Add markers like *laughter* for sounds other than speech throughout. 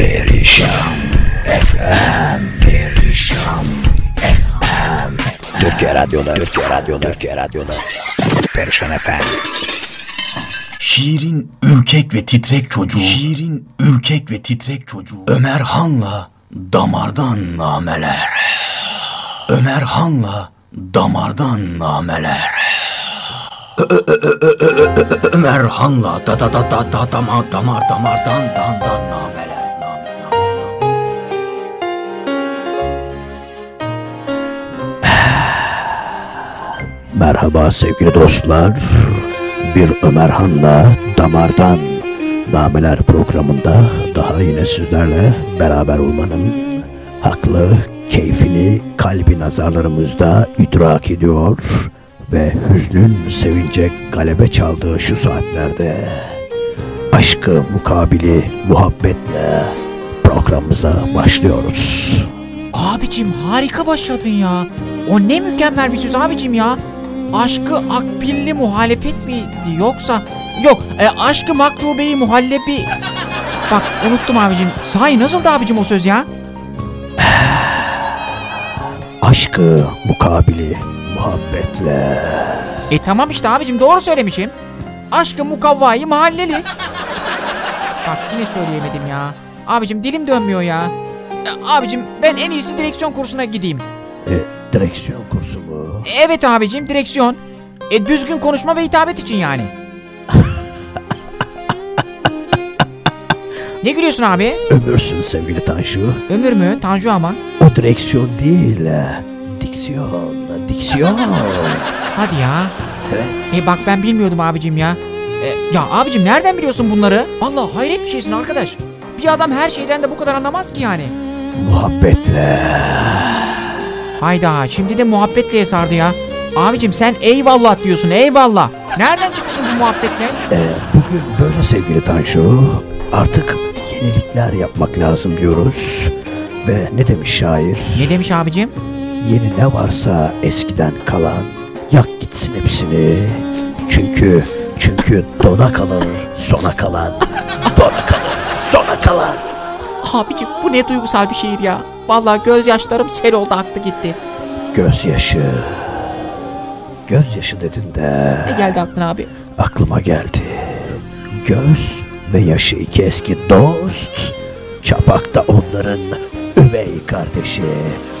Perişan FM Perişan FM Türkiye Radyoları Türkiye Radyoları Türkiye Radyoları Perişan FM Şiirin ürkek ve titrek çocuğu. Şiirin ürkek ve titrek çocuğu. Ömer Han'la damardan nameler. Ömer Han'la damardan nameler. Ömer Han'la da da da da da damar damar damardan dan dan nameler. Merhaba sevgili dostlar. Bir Ömerhan'la Damardan Nameler programında daha yine sizlerle beraber olmanın haklı keyfini kalbi nazarlarımızda idrak ediyor ve hüznün sevince galebe çaldığı şu saatlerde aşkı mukabili muhabbetle programımıza başlıyoruz. Abicim harika başladın ya. O ne mükemmel bir söz abicim ya. Aşkı akpilli muhalefet miydi yoksa... Yok e, aşkı makrubeyi muhallebi... Bak unuttum abicim. Sahi nasıldı abicim o söz ya? *sighs* Aşkı mukabili muhabbetle E tamam işte abicim doğru söylemişim. Aşkı mukavvayı mahalleli. Bak yine söyleyemedim ya. Abicim dilim dönmüyor ya. E, abicim ben en iyisi direksiyon kursuna gideyim. e, direksiyon kursu mu? Evet abicim direksiyon. E, düzgün konuşma ve hitabet için yani. *laughs* ne gülüyorsun abi? Ömürsün sevgili Tanju. Ömür mü? Tanju ama. O direksiyon değil. e, Diksiyon. Diksiyon. *laughs* Hadi ya. Evet. E bak ben bilmiyordum abicim ya. E, ya abicim nereden biliyorsun bunları? Vallahi hayret bir şeysin arkadaş. Bir adam her şeyden de bu kadar anlamaz ki yani. Muhabbetle. Hayda şimdi de muhabbetle sardı ya. Abicim sen eyvallah diyorsun eyvallah. Nereden çıktı şimdi bu muhabbetle? E, bugün böyle sevgili Tanju. Artık yenilikler yapmak lazım diyoruz. Ve ne demiş şair? Ne demiş abicim? Yeni ne varsa eskiden kalan yak gitsin hepsini. Çünkü çünkü dona kalır sona kalan. *laughs* Dona kalır sona kalan. Abicim bu ne duygusal bir şiir ya. Vallahi gözyaşlarım sel oldu aktı gitti. Gözyaşı. Gözyaşı dedin de Ne geldi aklına abi? aklıma geldi. Göz ve yaşı iki eski dost. Çapak da onların üvey kardeşi.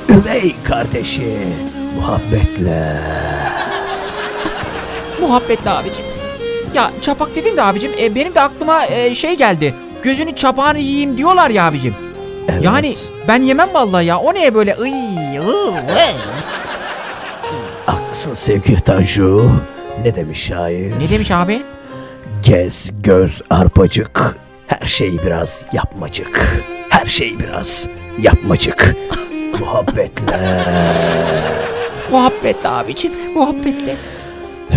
Üvey kardeşi. Muhabbetle. Muhabbetle abicim. Ya çapak dedin de abicim e, benim de aklıma e, şey geldi. Gözünü çapağını yiyeyim diyorlar ya abicim. Evet. Yani ben yemem vallahi ya. O neye böyle ıy, ıı. Haklısın sevgili Tanju. Ne demiş şair? Ne demiş abi? Gez, göz, arpacık. Her şey biraz yapmacık. Her şey biraz yapmacık. *laughs* Muhabbetle. Muhabbetle abicim. Muhabbetle.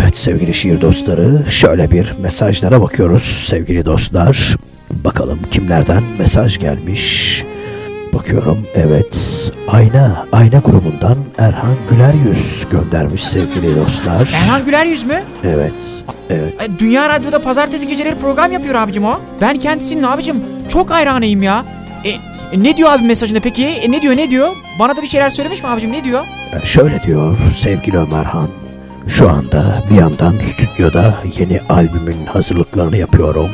Evet sevgili şiir dostları şöyle bir mesajlara bakıyoruz sevgili dostlar. Bakalım kimlerden mesaj gelmiş. Bakıyorum evet Ayna Ayna grubundan Erhan Güler Yüz göndermiş sevgili dostlar. Erhan Güler yüz mü? Evet evet E, Dünya Radyo'da pazartesi geceleri program yapıyor abicim o. Ben kendisinin abicim çok hayranıyım ya. E, e, ne diyor abi mesajında peki? E, ne diyor ne diyor? Bana da bir şeyler söylemiş mi abicim ne diyor? E, Şöyle diyor sevgili Ömerhan. Şu anda bir yandan stüdyoda yeni albümün hazırlıklarını yapıyorum.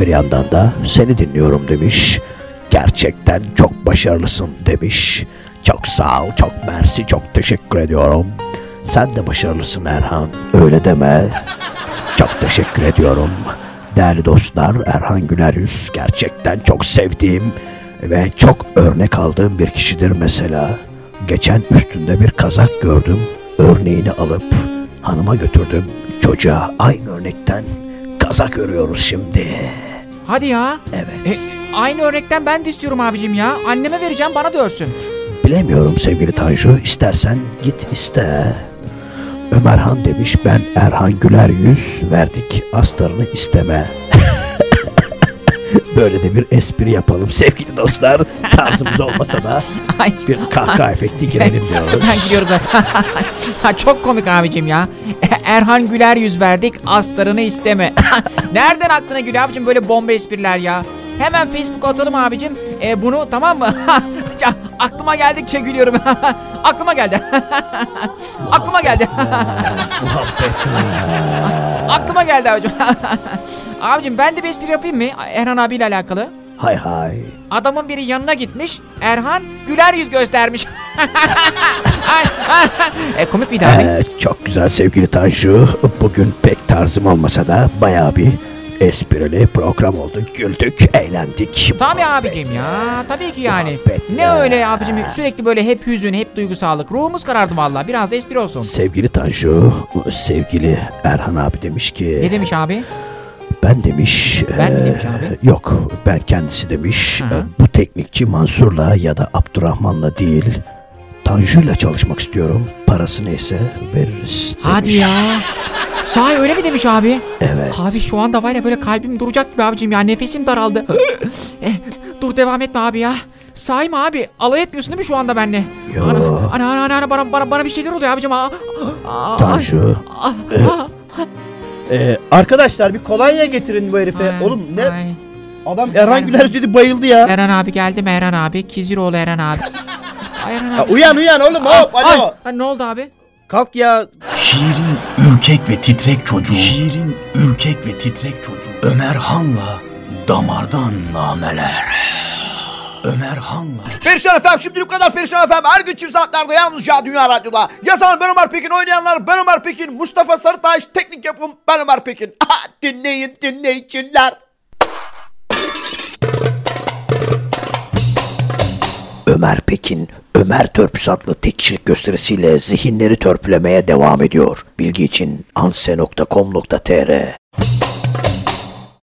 Bir yandan da seni dinliyorum demiş. Gerçekten çok başarılısın demiş. Çok sağ ol, çok mersi, çok teşekkür ediyorum. Sen de başarılısın Erhan. Öyle deme. Çok teşekkür ediyorum. Değerli dostlar Erhan Güler Yüz gerçekten çok sevdiğim ve çok örnek aldığım bir kişidir mesela. Geçen üstünde bir kazak gördüm. Örneğini alıp hanıma götürdüm. Çocuğa aynı örnekten kazak örüyoruz şimdi. Hadi ya. Evet. E, aynı örnekten ben de istiyorum abicim ya. Anneme vereceğim bana da örsün. Bilemiyorum sevgili Tanju. İstersen git iste. Ömerhan demiş ben Erhan Güler yüz verdik astarını isteme. *laughs* Böyle de bir espri yapalım sevgili dostlar. Tarzımız olmasa da *laughs* Ay. bir kahkaha efekti girelim *laughs* diyoruz. Ben gidiyorum zaten. *laughs* ha, çok komik abicim ya. Erhan Güler yüz verdik astarını isteme. Nereden aklına geliyor abicim böyle bomba espriler ya? Hemen Facebook'a atalım abicim. e, bunu tamam mı? Ya, aklıma geldikçe gülüyorum. aklıma geldi. *laughs* aklıma geldi. *laughs* *laughs* aklıma geldi abicim. abicim ben de bir espri yapayım mı Erhan abiyle alakalı? Hay hay. Adamın biri yanına gitmiş. Erhan güler yüz göstermiş. e, komik miydi abi? Ee, çok güzel sevgili Tanju. Bugün pek tarzım olmasa da bayağı bir esprili program oldu. Güldük, eğlendik. Tabii abicim ya. Tabii ki yani. Muhabbet Ne öyle abicim sürekli böyle hep hüzün, hep duygusallık. Ruhumuz karardı vallahi. Biraz da espri olsun. Sevgili Tanju, sevgili Erhan abi demiş ki... Ne demiş abi? Ben demiş... Ben mi demiş abi? Yok, ben kendisi demiş. Hı. e, Bu teknikçi Mansur'la ya da Abdurrahman'la değil... Tanju'yla çalışmak istiyorum. Parası neyse veririz demiş. Hadi ya. Sahi öyle mi demiş abi? Evet. Abi şu anda var ya böyle kalbim duracak gibi abicim ya nefesim daraldı. Eh, Dur devam etme abi ya. Sahi mi abi? Alay etmiyorsun değil mi şu anda benimle? Yo. Ana, ana, ana, ana, ana, bana, bana, bana bir şeyler oluyor abicim. Aa, aa, Tanju, Ee, arkadaşlar bir kolonya getirin bu herife. ay, Oğlum ne? ay. Adam Erhan Güler dedi bayıldı ya. Eren abi geldi mi Eren abi? Kiziroğlu Eren abi. Ay Eren Ya abi. uyan uyan oğlum hop alo. ay, ne oldu abi? Kalk ya. Şiirin ürkek ve titrek çocuğu. Şiirin ürkek ve titrek çocuğu. Ömer Han'la damardan nameler. Ömer Han'la Perişan efendim şimdi bu kadar Perişan efendim. Her gün çift saatlerde yalnızca Dünya Radyo'da. Yazan ben Ömer Pekin, oynayanlar ben Ömer Pekin, Mustafa Sarıtaş, teknik yapım ben Ömer Pekin. Aha, dinleyin dinleyiciler. Ömer Pekin, Ömer Törpüs adlı tek gösterisiyle zihinleri törpülemeye devam ediyor. Bilgi için anse.com.tr